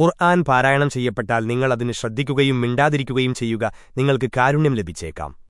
ഖുർആൻ പാരായണം ചെയ്യപ്പെട്ടാൽ നിങ്ങൾ അതിന് ശ്രദ്ധിക്കുകയും മിണ്ടാതിരിക്കുകയും ചെയ്യുക. നിങ്ങൾക്ക് കാരുണ്യം ലഭിച്ചേക്കാം.